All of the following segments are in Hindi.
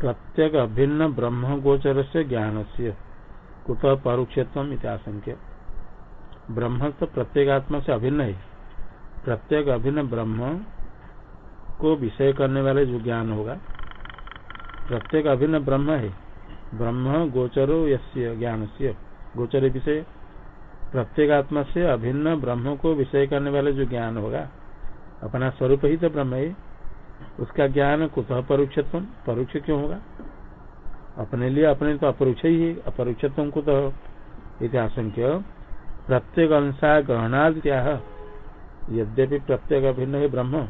प्रत्येक अभिन्न ब्रह्म गोचर से ज्ञान से कुत परोक्षत्व ब्रह्म तो प्रत्येगात्मा से अभिन्न है। प्रत्येक अभिन्न ब्रह्म को विषय करने वाले जो ज्ञान होगा, प्रत्येक अभिन्न ब्रह्म है। ब्रह्म गोचरो यस्य ज्ञान से गोचर विषय। प्रत्येगात्मा से अभिन्न ब्रह्म को विषय करने वाले जो ज्ञान होगा, अपना स्वरूप ही तो ब्रह्म है। उसका ज्ञान कुतः परोक्षत्व? परोक्ष क्यों होगा? अपने लिए अपने तो अपरोक्ष ही है, अपरोक्षत्व कुतः? इतिहासंख्य प्रत्येक अंशा ग्रहणाद क्या यद्यपि प्रत्येक अभिन्न है ब्रह्म,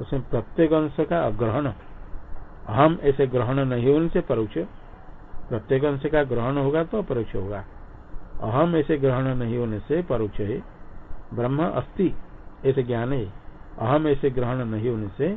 उसमें प्रत्येक अंश का अग्रहण हम ऐसे ग्रहण नहीं होने से परोक्ष। प्रत्येक अंश का ग्रहण होगा तो अपरोक्ष होगा। अहम ऐसे ग्रहण नहीं होने से परोक्ष है। ब्रह्म अस्ति ऐसे ज्ञान है। अहम ऐसे ग्रहण नहीं होने से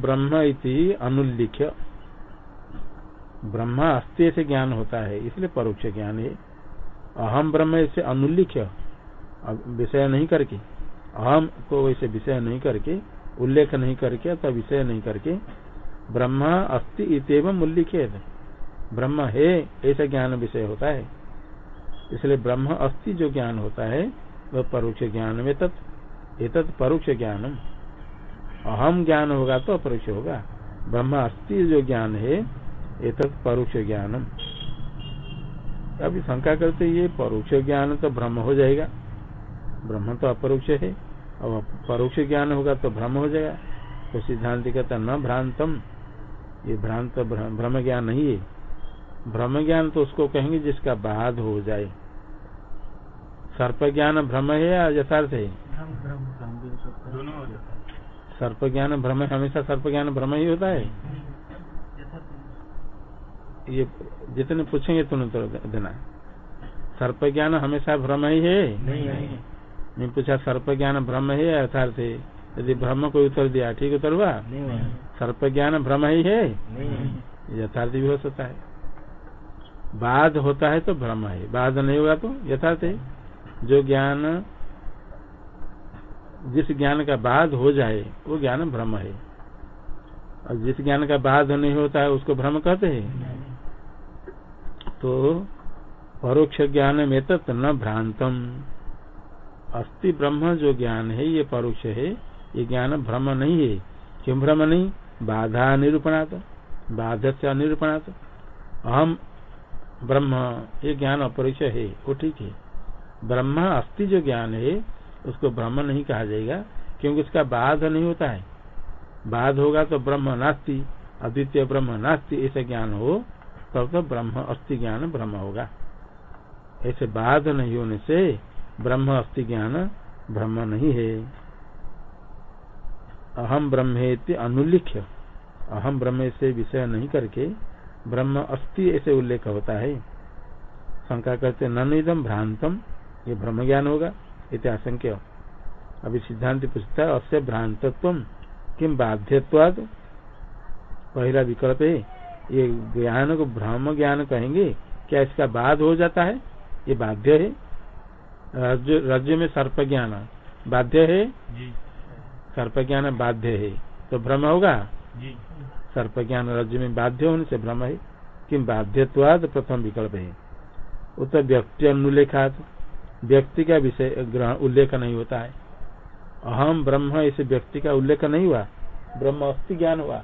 ब्रह्म इति अनुल्लिख्य। ब्रह्मा अस्ति से ज्ञान होता है, इसलिए परोक्ष ज्ञान है। अहम ब्रह्म ऐसे अनुल्लिख्य विषय नहीं करके। अहम को वैसे विषय नहीं करके, उल्लेख नहीं करके अथवा विषय नहीं करके, ब्रह्मा अस्ति इतव उल्लिखित ब्रह्म है, ऐसा ज्ञान विषय होता है। इसलिए ब्रह्म अस्थि जो ज्ञान होता है, वह परोक्ष ज्ञान में तत्, एतत् परोक्ष ज्ञानम। अहम ज्ञान होगा तो अपरोक्ष होगा। ब्रह्म अस्थि जो ज्ञान है, एतत् परोक्ष ज्ञानम। अभी शंका करते ये परोक्ष ज्ञान तो ब्रह्म हो जाएगा। ब्रह्म तो अपरोक्ष है। अब परोक्ष ज्ञान होगा तो भ्रम हो जाएगा। तो सिद्धांत कहता न भ्रांतम। ये भ्रांत भ्रम ज्ञान नहीं है। भ्रम ज्ञान तो उसको कहेंगे जिसका बाध हो जाए। सर्प ज्ञान भ्रम है या यथार्थ है? सर्प ज्ञान भ्रम हमेशा सर्प ज्ञान भ्रम ही होता है? ये जितने पूछेंगे तुम उत्तर देना। सर्प ज्ञान हमेशा भ्रम ही है? मैं पूछा सर्प ज्ञान भ्रम है अर्थात है? यदि भ्रम को उत्तर दिया ठीक उत्तर हुआ? सर्प ज्ञान भ्रम ही है? यथार्थ भी हो सकता है। बाध होता है तो भ्रम है। बाध नहीं होगा तो यथार्थ है? जो ज्ञान, जिस ज्ञान का बाध हो जाए, वो ज्ञान भ्रम है। और जिस ज्ञान का बाध नहीं होता है, उसको भ्रम कहते हैं। तो परोक्ष ज्ञान में तत् न भ्रांतम। अस्थि ब्रह्म जो ज्ञान है, ये परोक्ष है, ये ज्ञान भ्रम नहीं है। क्यों भ्रम नहीं? बाधा निरूपणात् बाध से अनिरूपणात् अहम ब्रह्म, ये ज्ञान अपरोक्ष है, वो ठीक है। ब्रह्म अस्थि जो ज्ञान है, उसको ब्रह्म नहीं कहा जाएगा, क्योंकि उसका बाध नहीं होता है। बाध होगा तो ब्रह्म नास्ति, अद्वितीय ब्रह्म नास्ति, ऐसा ज्ञान हो, तब तो ब्रह्म अस्थि ज्ञान ब्रह्म होगा। ऐसे बाध नहीं होने से ब्रह्म अस्थि ज्ञान ब्रह्म नहीं है। अहम ब्रह्मेति अनुल्लिख्य अहम ब्रह्म से विषय नहीं करके ब्रह्म अस्थि ऐसे उल्लेख होता है। शंका करते नदम भ्रांतम। ये ब्रह्म ज्ञान होगा इतिहासंख्य अभी सिद्धांत पूछता है अस्य भ्रांतत्व किम बाध्यवाद पहला विकल्प है ये ज्ञान को ब्रह्म ज्ञान कहेंगे क्या इसका बाद हो जाता है? ये बाध्य है। राज्य में सर्प ज्ञान बाध्य है? सर्प ज्ञान बाध्य है। तो भ्रम होगा? सर्प ज्ञान राज्य में बाध्य होने से भ्रम है। किम बाध्यवाद प्रथम विकल्प है। उत व्यक्ति अनुलेखात व्यक्ति का विषय ग्रहण उल्लेख नहीं होता है। अहम ब्रह्म, इस व्यक्ति का उल्लेख नहीं हुआ। ब्रह्म अस्थि ज्ञान हुआ।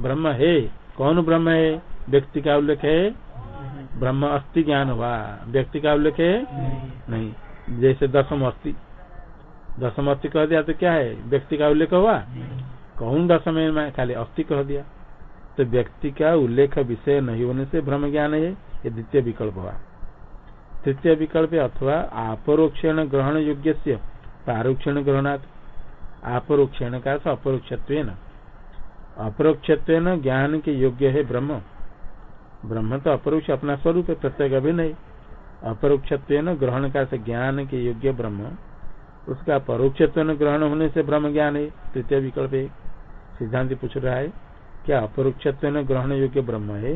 ब्रह्म है। कौन ब्रह्म है? व्यक्ति का उल्लेख है? ब्रह्म अस्थि ज्ञान हुआ। व्यक्ति का उल्लेख है? नहीं। जैसे दसम अस्थि। दसम अस्थि कह दिया तो क्या है? व्यक्ति का उल्लेख हुआ? कौन दसम में खाली अस्थि कह दिया। तो व्यक्ति का उल्लेख विषय नहीं होने से ब्रह्म ज्ञान है। ये द्वितीय विकल्प हुआ। तृतीय विकल्प अथवा अपरोक्षण ग्रहण योग्य पारोक्षण ग्रहणात् अपरोक्षण का अपरोक्ष अपरोक्ष ज्ञान के योग्य है ब्रह्म। ब्रह्म तो अपरोक्ष अपना स्वरूप है, प्रत्येक अभी नहीं अपरोक्ष ग्रहण का से ज्ञान के योग्य ब्रह्म। उसका परोक्ष ग्रहण होने से ब्रह्म ज्ञान है तृतीय विकल्प है। सिद्धांत पूछ रहा है, क्या अपरोक्ष ग्रहण योग्य ब्रह्म है?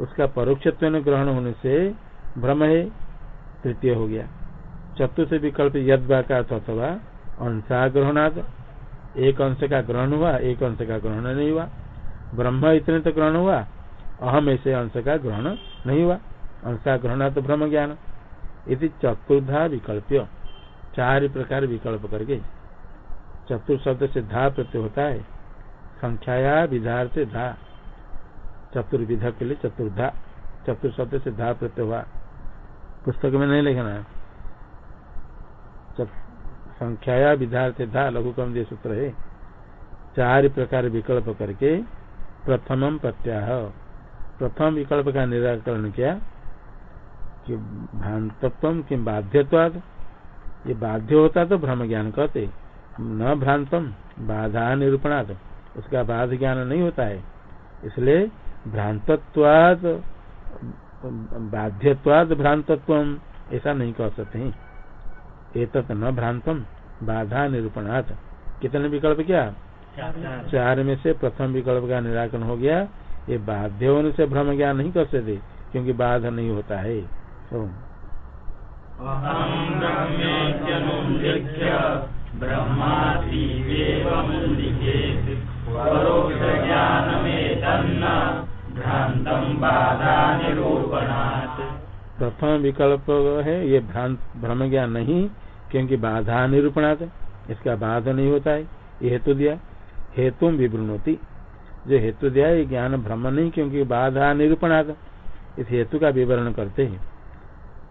उसका परोक्ष ग्रहण होने से भ्रम है तृतीय हो गया। चतुर्थ विकल्प यद अथवा अंशा ग्रहणाद एक अंश का ग्रहण हुआ, एक अंश का ग्रहण नहीं हुआ। ब्रह्म इतने तो ग्रहण हुआ, अहम ऐसे अंश का ग्रहण नहीं हुआ। अंशा ग्रहण तो ब्रह्म ज्ञान यदि चतुर्धा विकल्प चार प्रकार विकल्प करके। चतुर् शब्द से धा प्रत्यय होता है। संख्याया विधार से धा। चतुर्विधा के लिए चतुर्धा। चतुर शब्द से धा प्रत्यय हुआ। पुस्तक में नहीं लिखना है। जब संख्याया विधार से धा लघु कम दे सूत्र है। चार प्रकार विकल्प करके प्रथम प्रत्याह। प्रथम विकल्प का निराकरण किया? कि भ्रांतत्व कि बाध्यवाद ये बाध्य होता तो भ्रम ज्ञान कहते। न भ्रांतम, बाधा निरूपणाद उसका बाध ज्ञान नहीं होता है। इसलिए भ्रांतत्वाद बाध्यवाद भ्रांतत्व ऐसा नहीं कह सकते हैं। एक न भ्रांतम बाधा निरूपणात्। कितने विकल्प क्या? चार में से प्रथम विकल्प का निराकरण हो गया। ये बाध्य होने से भ्रम ज्ञान नहीं कर सकते, क्योंकि बाधा नहीं होता है। तो प्रथम विकल्प है, ये भ्रांत भ्रम ज्ञान नहीं, क्योंकि बाधा निरूपणात, इसका बाधा नहीं होता है, ये हेतु दिया, हेतु विवृणती। जो हेतु दिया, ये ज्ञान भ्रम नहीं, क्योंकि बाधा निरूपणात, इस हेतु का विवरण करते हैं।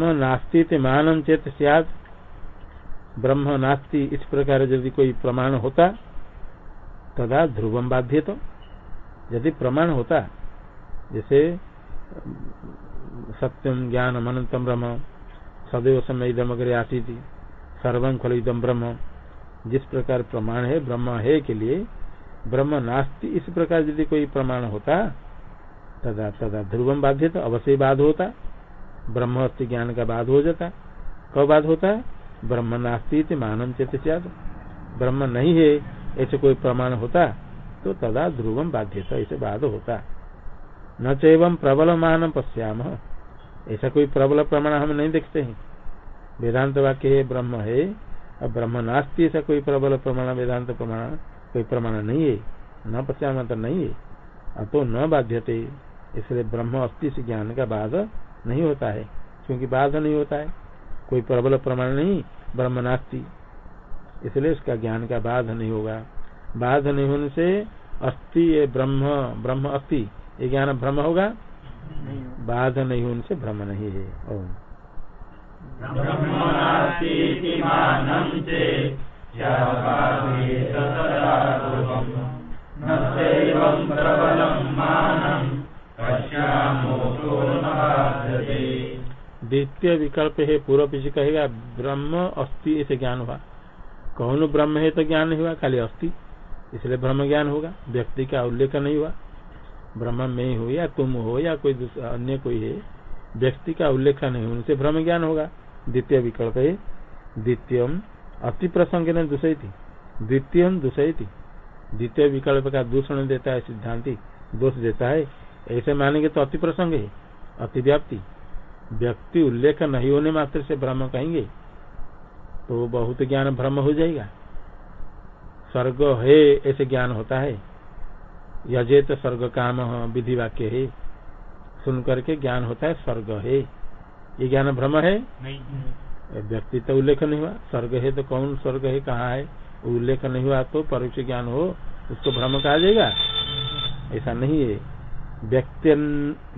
नास्ती मानम चेत सियाद ब्रह्म नास्ति इस प्रकार यदि कोई प्रमाण होता, तदा ध्रुवम बाध्य तो यदि प्रमाण होता, जैसे सत्यम ज्ञान अनंतम ब्रह्म, सदैव समय इदम अग्रे आती थी सर्वम खल इदम ब्रह्म, जिस प्रकार प्रमाण है, ब्रह्म है के लिए, ब्रह्म नास्ति इस प्रकार यदि कोई प्रमाण होता, तदा तदा ध्रुवम बाध्य तो अवश्य बाध होता। ब्रह्म अस्थि ज्ञान का बाद हो जाता है। कब बाध होता है? ब्रह्म नास्ती मानव चेत ब्रह्म नहीं है, ऐसे कोई प्रमाण होता तो तदा ध्रुवम बाध्य ऐसे बाद होता न चैवम प्रबल मान पश्याम। ऐसा कोई प्रबल प्रमाण हम नहीं देखते हैं। वेदांत वाक्य है, ब्रह्म है। अब ब्रह्म नास्ती, ऐसा कोई प्रबल प्रमाण, वेदांत प्रमाण, कोई प्रमाण नहीं है। न पश्याम तो नहीं है। अतो न बाध्यते। इसलिए ब्रह्म अस्थि से ज्ञान का बाध नहीं होता है क्योंकि बाध नहीं होता है। कोई प्रबल प्रमाण नहीं ब्रह्म नास्ती। इसलिए उसका ज्ञान का बाध नहीं होगा। बाध नहीं होने से अस्थि ये ब्रह्म ब्रह्म अस्थि ये ज्ञान भ्रम होगा? बाध नहीं होने से भ्रम नहीं है। ओम। द्वितीय विकल्प है पूर्व पीछे कहेगा ब्रह्म अस्थि ऐसे ज्ञान हुआ। कौन ब्रह्म है तो ज्ञान नहीं हुआ? खाली अस्थि इसलिए ब्रह्म ज्ञान होगा। व्यक्ति का उल्लेख नहीं हुआ। ब्रह्म में हो या तुम हो या कोई अन्य कोई है, व्यक्ति का उल्लेख नहीं होने से ब्रह्म ज्ञान होगा। द्वितीय विकल्प है द्वितीय अति प्रसंग ने दूसरी थी द्वितीय दूसरी थी द्वितीय विकल्प का दूषण देता है सिद्धांति, दोष देता है। ऐसे मानेंगे तो अति प्रसंग है, अति व्याप्ति। व्यक्ति उल्लेख नहीं होने मात्र से भ्रम कहेंगे तो बहुत ज्ञान भ्रम हो जाएगा। स्वर्ग है ऐसे ज्ञान होता है। यजेत स्वर्ग काम विधि वाक्य है। सुन करके ज्ञान होता है स्वर्ग है। ये ज्ञान भ्रम है? नहीं। व्यक्ति तो उल्लेख नहीं हुआ। स्वर्ग है तो कौन स्वर्ग है कहाँ है? उल्लेख नहीं हुआ तो परोक्ष ज्ञान हो उसको भ्रम कहा जाएगा? ऐसा नहीं है।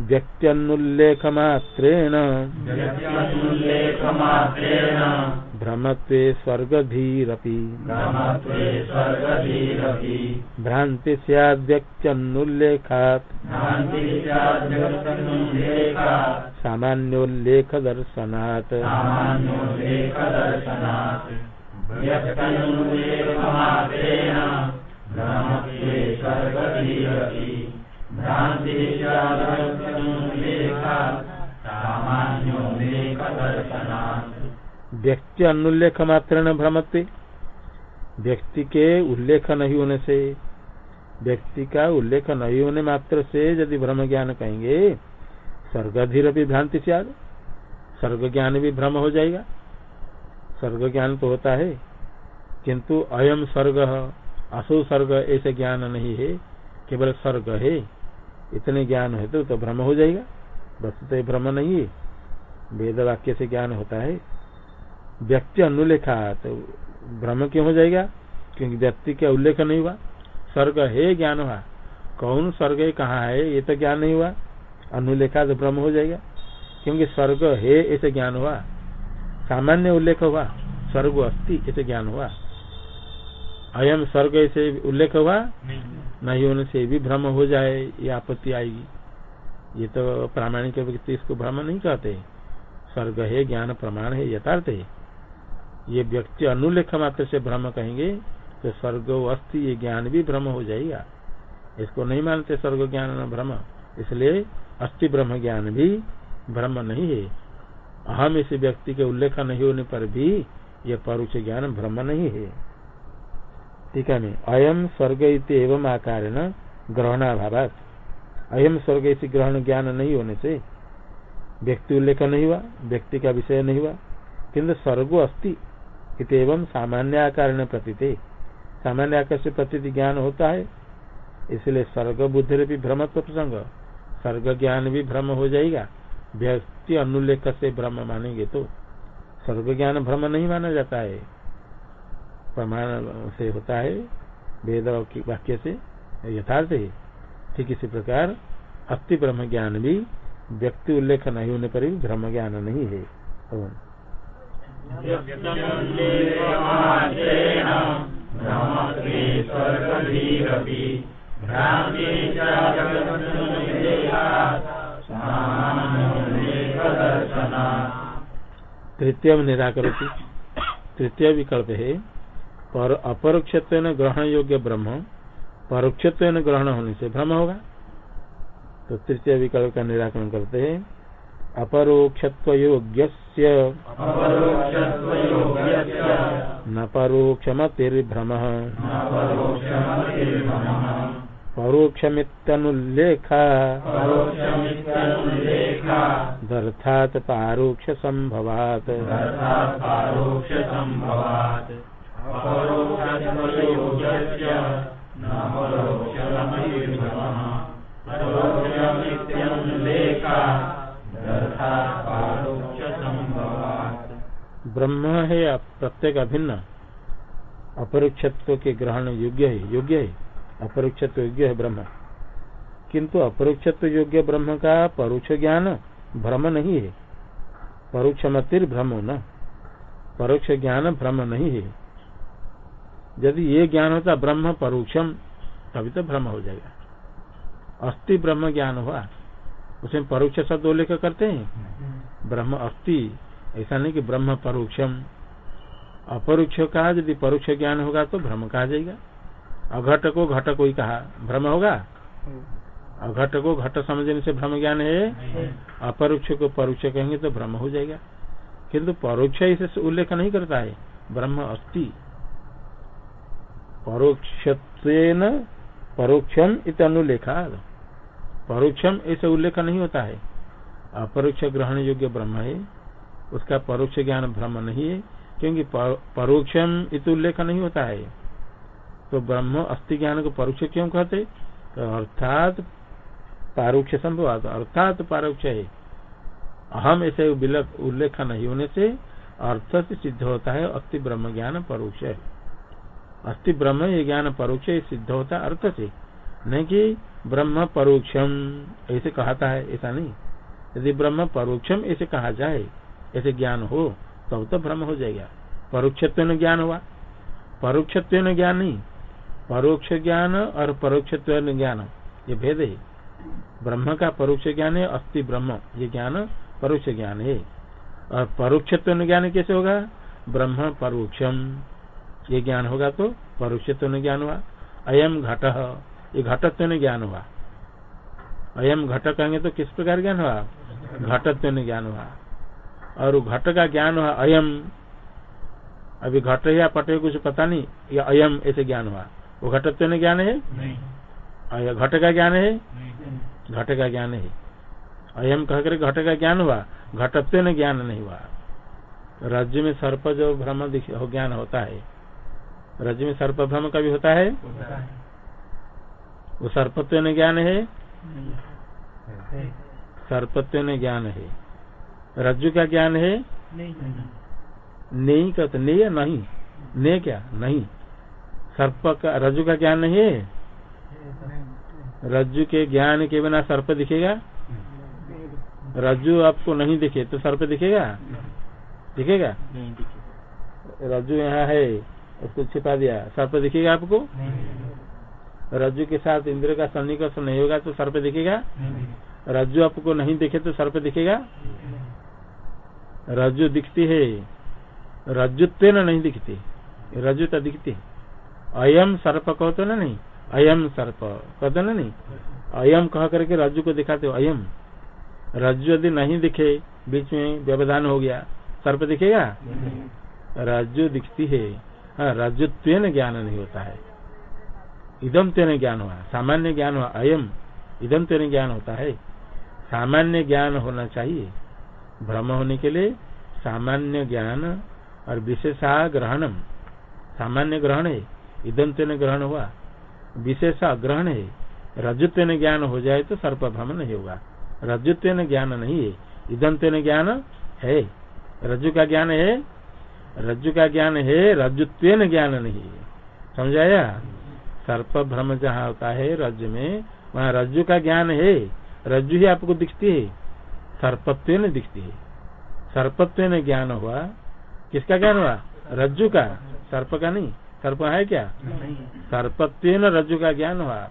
व्यक्त्यनुल्लेख मात्रेण व्यक्त्युल्लेखमात्रेण भ्रमत्वे स्वर्गधीरपि। भ्रांति स्याद्व्यक्त्यनुल्लेखात् सामान्योल्लेखदर्शनात्। भ्रमत्वे स्वर्गधीरपि। व्यक्ति अनुल्लेख मात्र न भ्रमत्वे व्यक्ति के उल्लेख नहीं होने से, व्यक्ति का उल्लेख नहीं होने मात्र से यदि भ्रम ज्ञान कहेंगे, स्वर्गधीर भी भ्रांति से आग स्वर्ग ज्ञान भी भ्रम हो जाएगा। स्वर्ग ज्ञान तो होता है, किंतु अयम स्वर्ग, असो स्वर्ग ऐसे ज्ञान नहीं है, केवल स्वर्ग है। इतने ज्ञान है तो, तो भ्रम हो जाएगा। बस तो भ्रम नहीं है। वेद वाक्य से ज्ञान होता है। व्यक्ति अनुलेखा तो भ्रम क्यों हो जाएगा? क्योंकि व्यक्ति का उल्लेख नहीं हुआ। स्वर्ग है ज्ञान हुआ। कौन स्वर्ग है कहाँ है ये तो ज्ञान नहीं हुआ। अनुलेखा तो भ्रम हो जाएगा। क्योंकि स्वर्ग है ऐसे ज्ञान हुआ। सामान्य उल्लेख हुआ। स्वर्ग अस्थि ऐसे ज्ञान हुआ। अयम स्वर्ग ऐसे उल्लेख हुआ। नहीं होने से भी भ्रम हो जाए, ये आपत्ति आएगी। ये तो प्रामाणिक व्यक्ति इसको भ्रम नहीं कहते। स्वर्ग है, ज्ञान प्रमाण है, यथार्थ है। ये व्यक्ति अनुलेख मात्र से भ्रम कहेंगे तो स्वर्ग अस्थि, ये ज्ञान भी भ्रम हो जाएगा। इसको नहीं मानते स्वर्ग ज्ञान न भ्रम। इसलिए अस्थि ब्रह्म ज्ञान भी भ्रम नहीं है। अहम इस व्यक्ति के उल्लेख नहीं होने पर भी यह परोक्ष ज्ञान भ्रम नहीं है। ठीक है अयम स्वर्ग एवं आकार न ग्रहणाभाव अयम स्वर्ग इसी ग्रहण ज्ञान नहीं होने से व्यक्ति उल्लेख नहीं हुआ, व्यक्ति का विषय नहीं हुआ, किन्तु स्वर्गो अस्थि एवं सामान्य आकार प्रतीत। सामान्य आकार से प्रतीत ज्ञान होता है, इसलिए स्वर्ग बुद्धि भी भ्रमत्व प्रसंग, स्वर्ग ज्ञान भी भ्रम हो जाएगा। व्यक्ति अनुल्लेख से भ्रम मानेंगे तो स्वर्ग ज्ञान भ्रम नहीं माना जाता है। प्रमाण से होता है, वेद वाक्य से, यथार्थ है। ठीक इसी प्रकार अस्थि ब्रह्म ज्ञान भी व्यक्ति उल्लेख नहीं होने पर भी ब्रह्म ज्ञान नहीं है। तृतीय निराकर तृतीय विकल्प है पर अपरोक्ष ग्रहण योग्य ब्रह्म परोक्ष ग्रहण होने से भ्रम होगा। तो तृतीय विकल्प का निराकरण करते हैं। अपरोक्षत्व योग्य न परोक्षमतिर्भ्रम। परोक्षमतिर्भ्रमः। परोक्षमित्यनुल्लेखा। पारोक्ष संभवात ब्रह्म है प्रत्येक अभिन्न। अपरोक्षत्व के ग्रहण योग्य है योग्य है। अपरोक्षत्व योग्य है ब्रह्म। किंतु अपरोक्षत्व योग्य ब्रह्म का परोक्ष ज्ञान भ्रम नहीं है। परोक्ष मतिर भ्रम न। परोक्ष ज्ञान भ्रम नहीं है। यदि ये ज्ञान होता ब्रह्म परोक्षम तभी तो भ्रम हो जाएगा। अस्थि ब्रह्म ज्ञान हुआ उसमें परोक्ष शब्द उल्लेख करते हैं। ब्रह्म अस्थि ऐसा नहीं कि ब्रह्म परोक्षम। अपरोक्ष का यदि परोक्ष ज्ञान होगा तो भ्रम कहा जाएगा। अघट को घट को ही कहा भ्रम होगा? अघट को घट समझने से भ्रम ज्ञान है? अपरोक्ष को परोक्ष कहेंगे तो भ्रम हो जाएगा। किंतु परोक्ष इसे उल्लेख नहीं करता है। ब्रह्म अस्थि। परोक्ष परोक्षम इत अनुलेखा परोक्षम ऐसे उल्लेख नहीं होता है। अपरोक्ष ग्रहण योग्य ब्रह्म है। उसका परोक्ष ज्ञान भ्रम नहीं है, क्योंकि परोक्षम इत उल्लेख नहीं होता है। तो ब्रह्म अस्थि ज्ञान को परोक्ष क्यों कहते? तो अर्थात पारोक्ष संभव अर्थात पारोक्ष है। अहम ऐसे उल्लेख नहीं होने से अर्थ से सिद्ध होता है अस्थि ब्रह्म ज्ञान परोक्ष। है अस्थि ब्रह्म, ये ज्ञान परोक्ष सिद्ध होता अर्थ से। नहीं कि ब्रह्म परोक्षम, ऐसे कहता है, ऐसा नहीं। यदि ब्रह्म परोक्षम, ऐसे कहा जाए, ऐसे ज्ञान हो, तब तो भ्रम हो जाएगा। परोक्षत्व ज्ञान हुआ। परोक्षत्व ज्ञान नहीं। परोक्ष ज्ञान और परोक्षत्व ज्ञान, ये भेद है। ब्रह्म का परोक्ष ज्ञान है अस्थि ब्रह्म, ये ज्ञान परोक्ष ज्ञान है। और परोक्षत्व ज्ञान कैसे होगा? ब्रह्म परोक्षम। ये ज्ञान होगा तो परोक्षत्व ज्ञान हुआ। अयम घट ये घटत्व ज्ञान हुआ। अयम घट कहेंगे तो किस प्रकार ज्ञान हुआ? घटत्व ज्ञान हुआ। और घट का ज्ञान हुआ अयम। अभी घट या पट कुछ पता नहीं या अयम ऐसे ज्ञान हुआ। वो घटत्व ज्ञान है? घट का ज्ञान है? घट का ज्ञान है। अयम कहकर घट का ज्ञान हुआ। घटत्व ने ज्ञान नहीं हुआ। राज्य में सर्प जो भ्रम हो ज्ञान होता है राज्य में सर्प भ्रम का भी होता है। वो सर्पत्व ने ज्ञान है? सर्पत्व ने ज्ञान है। रज्जु का ज्ञान है? नहीं। कहते नहीं या नहीं। ने क्या? नहीं। सर्प का रज्जु का ज्ञान नहीं है? रज्जु के ज्ञान के बिना सर्प दिखेगा? रज्जु आपको नहीं दिखे तो सर्प दिखेगा? दिखेगा। रज्जु यहाँ है। उसको छिपा दिया। सर्प दिखेगा आपको? रज्जु के साथ इंद्र का सन्निकर्ष नहीं होगा तो सर्प दिखेगा? रज्जु आपको नहीं दिखे तो सर्प दिखेगा? रज्जु दिखती है। रज्जुत्व नहीं दिखती। रज्जु तो दिखती। अयम सर्प कहो तो ना नहीं? अयम सर्प कहते ना नहीं? अयम कह करके रज्जु को दिखाते हो। अयम। रज्जु यदि नहीं दिखे बीच में व्यवधान हो गया। सर्प दिखेगा? रज्जु दिखती है। हाँ रज्जुत्व ज्ञान नहीं होता है। इदम तेन ज्ञान हुआ, सामान्य ज्ञान हुआ, अयम इदम तेन ज्ञान होता है। सामान्य ज्ञान होना चाहिए, भ्रम होने के लिए सामान्य ज्ञान और विशेषा ग्रहणम सामान्य ग्रहण है इदम तेन ग्रहण हुआ। विशेषा ग्रहण है रजुत्व ज्ञान हो जाए तो सर्प भ्रम नहीं होगा। रजुत्व ज्ञान नहीं है इदम तेन ज्ञान है। रज्जु का ज्ञान है रज्जु का ज्ञान है रजुत्व ज्ञान नहीं समझाया? सर्प भ्रम जहाँ होता है रज्जु में। वहाँ रज्जु का ज्ञान है रज्जु ही आपको दिखती है। सर्पत्व दिखती है। सर्पत्व ज्ञान हुआ। किसका ज्ञान हुआ? रज्जु का। सर्प का नहीं। सर्प है क्या? सर्पत्व रज्जु का ज्ञान हुआ।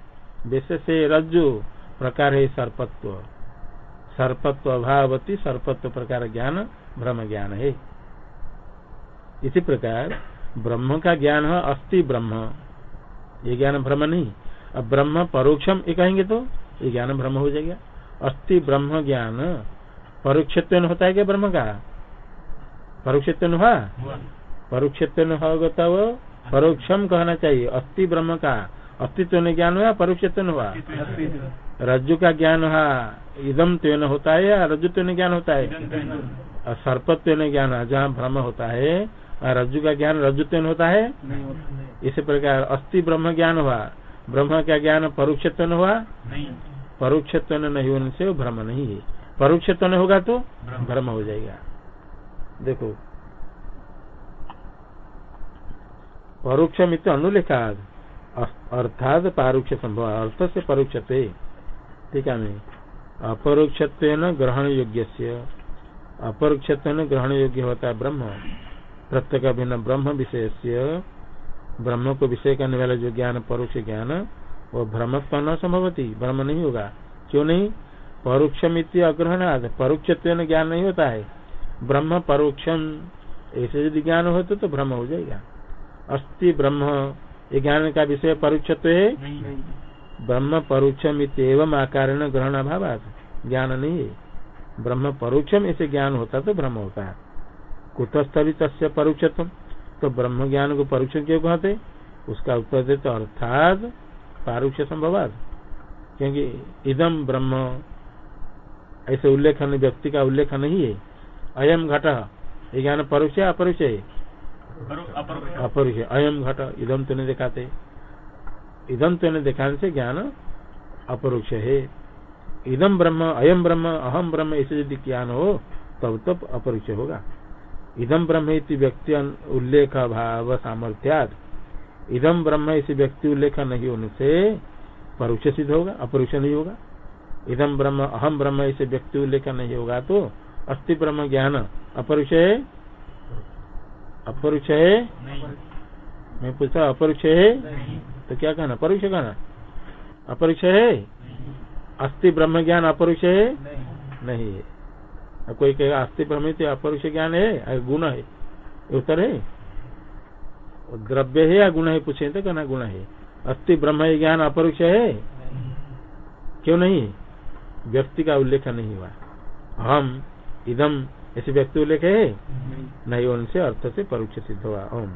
विशेष रज्जु प्रकार है सर्पत्व। सर्पत्व अभावती सर्पत्व प्रकार ज्ञान ब्रह्म ज्ञान है। इसी प्रकार ब्रह्म का ज्ञान है अस्थि ब्रह्म। ये ज्ञान भ्रम नहीं। अब ब्रह्म परोक्षम ये कहेंगे तो ये ज्ञान ब्रह्म हो जाएगा। अस्थि ब्रह्म ज्ञान परोक्षत्व होता है क्या ब्रह्म का? परोक्षत्व हुआ? परोक्षत्व होगा तो परोक्षम कहना चाहिए। अस्थि ब्रह्म का अस्तित्व ने ज्ञान हुआ परोक्षत्व हुआ? रज्जु का ज्ञान हुआ इदम तेन होता है या रज्जु ज्ञान होता है? और सर्पत्व ने ज्ञान जहाँ भ्रम होता है रज्जु का ज्ञान रज्जु तेन होता है इसी प्रकार अस्थि ब्रह्म ज्ञान हुआ। ब्रह्म का ज्ञान परोक्षत्व हुआ? परोक्षत्व नहीं होने से वो भ्रम नहीं है। परोक्षत्व होगा तो भ्रम हो जाएगा। देखो। परोक्षमित अनुलेखा अर्थात पारोक्ष संभव। अर्थ से परोक्ष ठीक है नहीं? अपरोक्ष ग्रहण योग्य से अपरोक्ष ग्रहण योग्य होता है ब्रह्म। प्रत्येक भिन्न ब्रह्म विषय ब्रह्म को विषय करने वाला जो ज्ञान परोक्ष ज्ञान वो भ्रम न संभवती ब्रह्म नहीं होगा। क्यों नहीं? परोक्षम अग्रहण परोक्ष ज्ञान नहीं होता है। ब्रह्म परोक्षम ऐसे यदि ज्ञान हो तो, तो भ्रम हो जाएगा। अस्थि ब्रह्म ये ज्ञान का विषय परोक्षत्व है? ब्रह्म परोक्षम एवं आकार ग्रहण अभाव ज्ञान नहीं है। ब्रह्म परोक्षम ऐसे ज्ञान होता तो भ्रम होता। है कुतस्थ भी तस्य परोक्षत्व तो ब्रह्म ज्ञान को परोक्ष क्यों कहते? उसका उत्तर देते अर्थात पारोक्ष संभवाद क्योंकि इदम ब्रह्म ऐसे उल्लेखन व्यक्ति का उल्लेख नहीं है। अयम घट ये ज्ञान परोक्ष अपरोक्ष है? अपरुष अयम घट इदम तो नहीं दिखाते। इदम तो नहीं दिखाने से ज्ञान अपरोक्ष है। इदम ब्रह्म अयम ब्रह्म अहम ब्रह्म ऐसे यदि ज्ञान हो तब तब अपरोक्ष होगा। इदम ब्रह्म व्यक्ति उल्लेख भाव सामर्थ्यात इदम ब्रह्म इसे व्यक्ति उल्लेख नहीं होने से परोक्ष सिद्ध होगा अपरोक्ष नहीं होगा। इदम ब्रह्म अहम ब्रह्म इसे व्यक्ति उल्लेख नहीं होगा तो अस्थि ब्रह्म ज्ञान। अपरुष है अपरुष है मैं पूछा अपरुष है तो क्या कहना? परोक्ष कहना? अपरुष है अस्थि ब्रह्म ज्ञान अपरुष है नहीं है। कोई कहेगा अस्थि ब्रह्म तो अपरुष ज्ञान है गुण है। उत्तर है। द्रव्य है या गुण है, पूछे तो कहना गुण है। अस्थि ब्रह्म ज्ञान अपरुष है? क्यों नहीं? व्यक्ति का उल्लेख नहीं हुआ। हम इदम, ऐसे व्यक्ति उल्लेख है? नहीं, उनसे अर्थ से परोक्ष सिद्ध हुआ। ओम।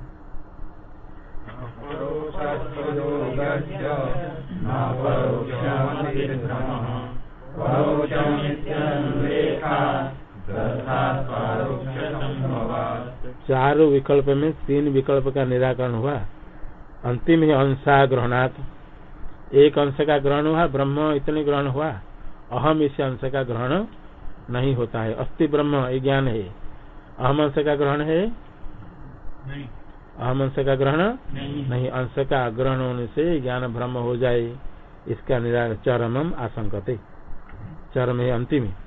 चार विकल्प में तीन विकल्प का निराकरण हुआ। अंतिम है अंशा ग्रहणात् एक अंश का ग्रहण हुआ ब्रह्म इतने ग्रहण हुआ। अहम इस अंश का ग्रहण नहीं होता है। अस्थि ब्रह्म ये ज्ञान है। अहम अंश का ग्रहण है? अहम अंश का ग्रहण नहीं, नहीं। अंश का ग्रहण होने से ज्ञान ब्रह्म हो जाए। इसका निराकरण चरम आशंकते। चरम है अंतिम। अंसा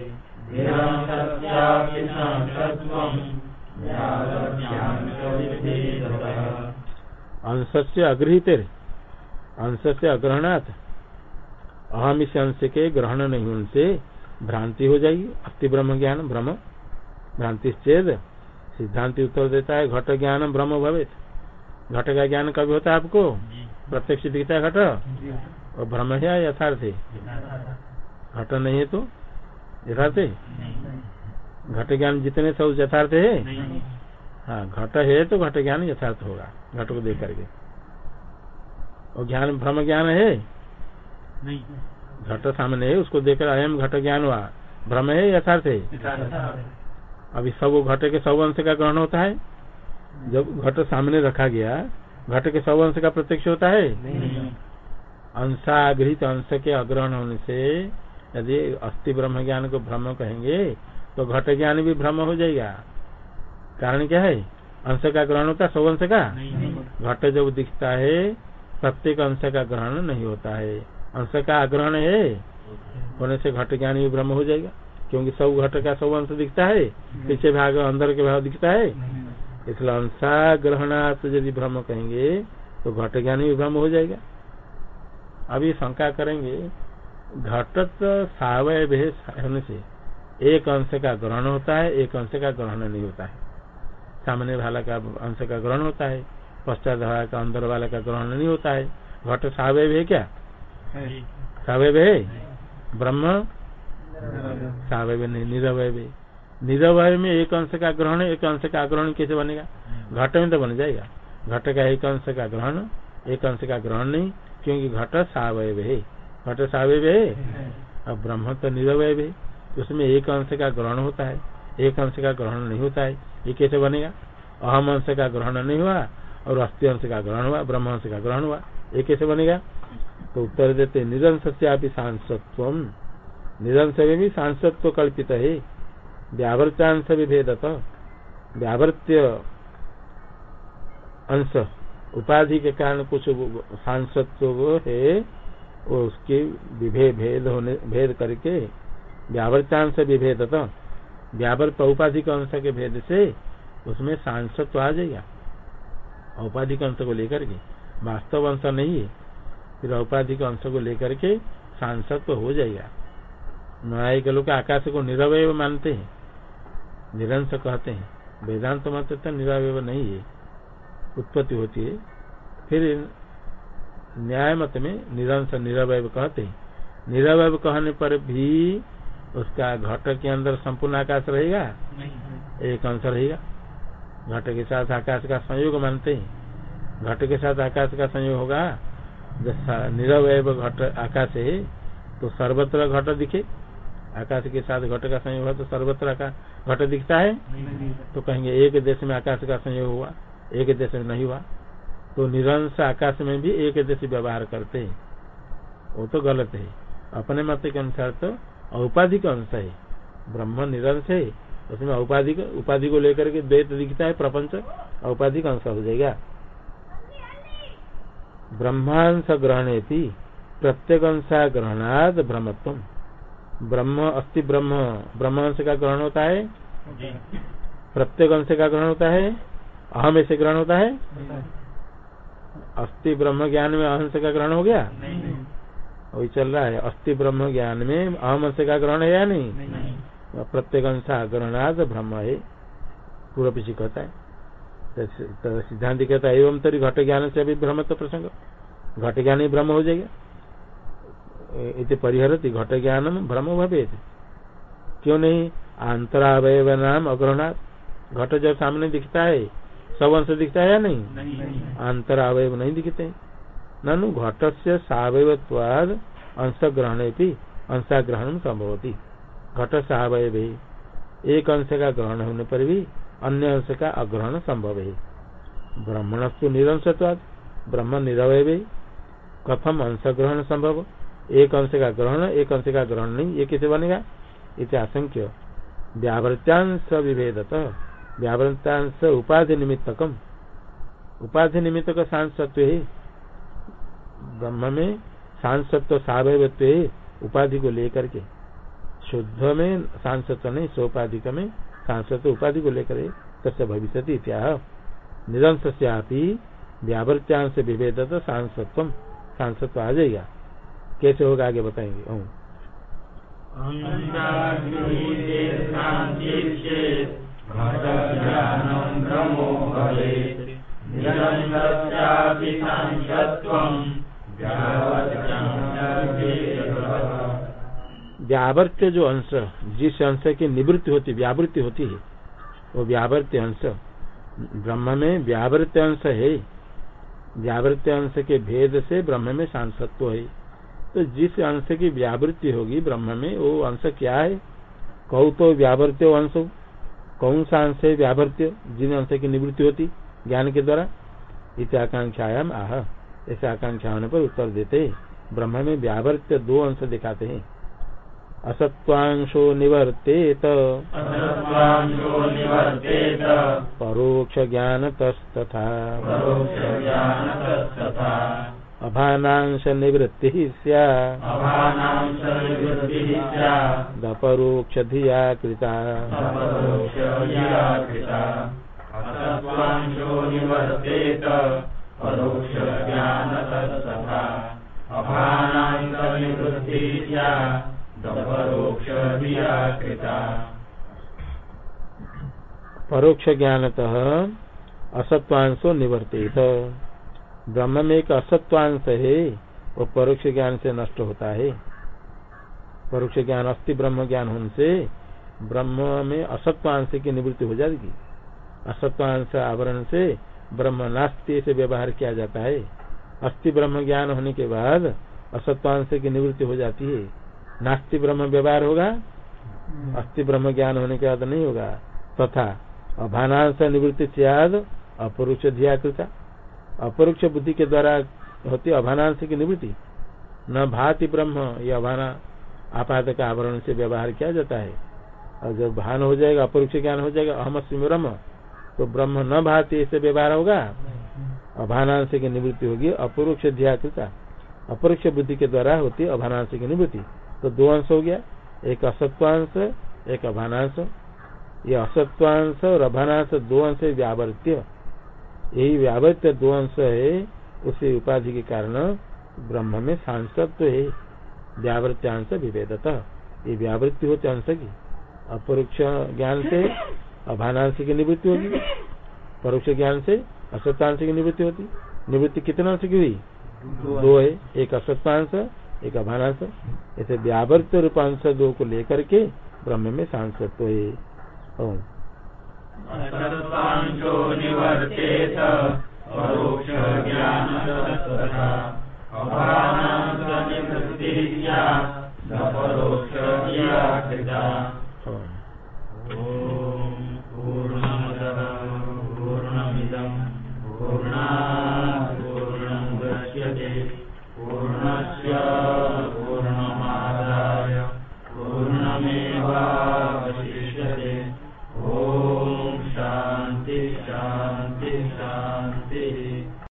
अंश से अगृहित अंश से अग्रहणात्। अहम इस अंश के ग्रहण नहीं उनसे भ्रांति हो जाएगी। अति ब्रह्म ज्ञान ब्रह्म। भ्रांति चेद सिद्धांति उत्तर देता है घट ज्ञान ब्रह्म भवे घट का ज्ञान कभी होता है आपको? प्रत्यक्ष दिखता है घट? और ब्रह्म है यथार्थ घट नहीं है तो यथार्थ घट ज्ञान जितने सब यथार्थ है? हाँ घट है तो घट ज्ञान यथार्थ होगा घट को देख करके। और ज्ञान ब्रह्म ज्ञान है? नहीं। घट सामने है उसको देखकर अयम घट ज्ञान हुआ। भ्रम है यथार्थ है? अभी सब घट के सब अंश का ग्रहण होता है? जब घट सामने रखा गया घट के सब अंश का प्रत्यक्ष होता है? अंशागृहित अंश के अग्रहण होने से यदि अस्थि ब्रह्म ज्ञान को भ्रम कहेंगे तो घट ज्ञान भी भ्रम हो जाएगा। कारण क्या है? अंश का ग्रहण होता है अंश का? घट जब दिखता है प्रत्येक अंश का ग्रहण नहीं होता है। अंश का आग्रहण है होने से घट ज्ञान भी भ्रम हो जाएगा। क्योंकि सब घट का सब अंश दिखता है पीछे भाग अंदर के भाग दिखता है। इसलिए अंशा ग्रहणार्थ यदि भ्रम कहेंगे तो घट ज्ञान भी भ्रम हो जाएगा। अभी शंका करेंगे घटत सावय होने से एक अंश का ग्रहण होता है एक अंश का ग्रहण नहीं होता है। सामने वाला का अंश का ग्रहण होता है पश्चात वाला का अंदर वाला का ग्रहण नहीं होता है। घट सावय है क्या? सावय है? ब्रह्म? सावय नहीं निरवय निरवय में एक अंश का ग्रहण एक अंश का ग्रहण कैसे बनेगा? घट में तो बन जाएगा। घट का एक अंश का ग्रहण एक अंश का ग्रहण नहीं क्योंकि घट सावय है। घट सावय है। अब ब्रह्म तो निरवय है। उसमें एक अंश का ग्रहण होता है, एक अंश का ग्रहण नहीं होता है, ये कैसे बनेगा? अहम अंश का ग्रहण नहीं हुआ और अस्थि अंश का ग्रहण हुआ, ब्रह्म अंश का ग्रहण हुआ, ये कैसे बनेगा? तो उत्तर देते निरंश से आप सांसत्व निरंश में भी सांसत्व कल्पित है। व्यावृत्यांश विभेदत। व्यावृत्य अंश, उपाधि के कारण कुछ सांसत्व है, उसके विभेद भेद होने भेद करके व्यावृत्यांश विभेदत व्यावृत औपाधिक अंश के भेद से उसमें सांसत्व आ जाएगा। औपाधिक अंश को लेकर के, वास्तव अंश नहीं है, फिर औपाधिक अंश को लेकर के सांसत्व हो जाएगा। न्यायिक लोग आकाश को निरवय मानते हैं, निरंश कहते हैं। वेदांत मत तो निरवय नहीं है, उत्पत्ति होती है। फिर न्याय मत में निरंश, निरवय कहते हैं। निरवय कहने पर भी उसका घट के अंदर संपूर्ण आकाश रहेगा? एक अंश रहेगा। घट के साथ आकाश का संयोग मानते हैं। घट के साथ आकाश का संयोग होगा? जब निरवय घट आकाश है तो सर्वत्र घट दिखे। आकाश के साथ घट का संयोग हुआ तो सर्वत्र का घट दिखता है? तो कहेंगे एक देश में आकाश का संयोग हुआ एक देश में नहीं हुआ। तो निरंश आकाश में भी एक देश व्यवहार करते हैं। वो तो गलत है। अपने मत के अनुसार तो औपाधिक अंश है। ब्रह्म निरंश है। उसमें औपाधिक उपाधि को लेकर के द्वैत दिखता है प्रपंच औपाधिक अंश हो जाएगा। ब्रह्मांश ग्रहण प्रत्येक अंशा ग्रहणाद ब्रह्मत्व। ब्रह्म अस्थि ब्रह्म ब्रह्म अंश का ग्रहण होता है। प्रत्येक अंश का ग्रहण होता है। अहम ऐसे ग्रहण होता है। अस्थि ब्रह्म ज्ञान में अहंस का ग्रहण हो गया? वही चल रहा है। अस्थि ब्रह्म ज्ञान में अहम अंश का ग्रहण है या नहीं, नहीं। प्रत्येक अंशा ग्रहणाद ब्रह्म है। पूर्व पीछे कहता है। तो सिद्धांत कहता है एवं तरी घट ज्ञान से अभी ब्रह्म तो प्रसंग। घट ज्ञान ही ब्रह्म हो जाएगा। इति परिहरती घट ज्ञान भ्रम भवे क्यों नहीं? अंतरावय नाम अग्रहणात् घट जब सामने दिखता है सब अंश दिखता है या नहीं, नहीं। अंतरावय नहीं दिखते। ननु घट से सवयवाद अंश ग्रहण अंशाग्रहण संभवती। घट सवय एक अंश का ग्रहण होने पर भी अन्य अंश का अग्रहण संभव। है ब्रह्मणस्तु निरंशत्वाद, ब्रह्म निरवय कथम अंश ग्रहण संभव, एक अंश का ग्रहण, एक अंश का ग्रहण नहीं, ये कैसे बनेगा? इसे आशंक्य व्यावृत्यांश विभेदत व्यावृत्यांश उपाधि निमित्तकम। उपाधि निमित्त का सांसत्व है ब्रह्म में सांसत्व सावयत्व उपाधि को लेकर के शुद्ध में सांसत्व नहीं सोपाधिक में सांसत्व उपाधि को लेकर तस्य भविष्य इत्या निरंश व्यावृत्यांश विभेदत सांसत्व। सांसत्व आ जाएगा कैसे होगा आगे बताएँगे। ओम। व्यावर्त्य जो अंश, जिस अंश की निवृत्ति होती, व्यावृत्ति होती है, वो व्यावर्त्य अंश। ब्रह्म में व्यावृत्य अंश है व्यावृत्य अंश के भेद से ब्रह्म में सांसत्व है। तो जिस अंश की व्यावृत्ति होगी ब्रह्म में, वो अंश क्या है? कौ तो व्यावृत्य अंश, कौन सा अंश है व्यावृत्य जिन अंश की निवृत्ति होती, ज्ञान के द्वारा? इत आकांक्षायाम आह। ऐसे आकांक्षा होने पर उत्तर देते ब्रह्म में व्यावृत्य दो अंश दिखाते हैं। असत्वांशो निवर्तेत। परोक्ष ज्ञान तस्तथा अभानांश निवृत्ति सपरोक्ष धिया कृता परोक्ष ज्ञानतः असत्वांशो निवर्तित ब्रह्म में एक असत्वांश है, वो परोक्ष ज्ञान से नष्ट होता है। परोक्ष ज्ञान अस्थि ब्रह्म ज्ञान होने से ब्रह्म में असत्वांश की निवृत्ति हो जाएगी। असत्वांश आवरण से ब्रह्म नास्ति से व्यवहार किया जाता है। अस्थि ब्रह्म ज्ञान होने के बाद असत्वांश की निवृत्ति हो जाती है। नास्ति ब्रह्म व्यवहार होगा? अस्थि ब्रह्म ज्ञान होने के बाद नहीं होगा। तथा अभानांश निवृत्ति सियाद अपरुष धिया कृता अपरोक्ष बुद्धि के द्वारा होती अभानांश की निवृत्ति। न भाति ब्रह्म ये अभाना आपात का आवरण से व्यवहार किया जाता है। और जब भान हो जाएगा अपरोक्ष ज्ञान हो जाएगा अहमस्मी ब्रह्म। तो ब्रह्म न भाती ऐसे व्यवहार होगा? अभानांश की निवृत्ति होगी, अपरोक्ष ध्याकृता अपरोक्ष बुद्धि के द्वारा होती है अभानांश की निवृत्ति। तो दो अंश हो गया। एक असत्वांश, एक अभानांश। ये असत्वांश और अभानांश दो अंश व्यावर्त्य यही व्यावृत्य दो अंश है, उसी उपाधि के कारण ब्रह्म में सांसत्व है। व्यावृत्यांश विभेदत। ये व्यावृत्ति होते अंश की। अपरोक्ष ज्ञान से अभानांश की निवृत्ति होगी। परोक्ष ज्ञान से असत्यांश की निवृत्ति होती। निवृत्ति कितने अंश की हुई? दो है। एक असत्यांश एक अभानांश। ऐसे व्यावर्त रूपांश दो को लेकर के ब्रह्म में सांसत्व है। Oh. Yeah.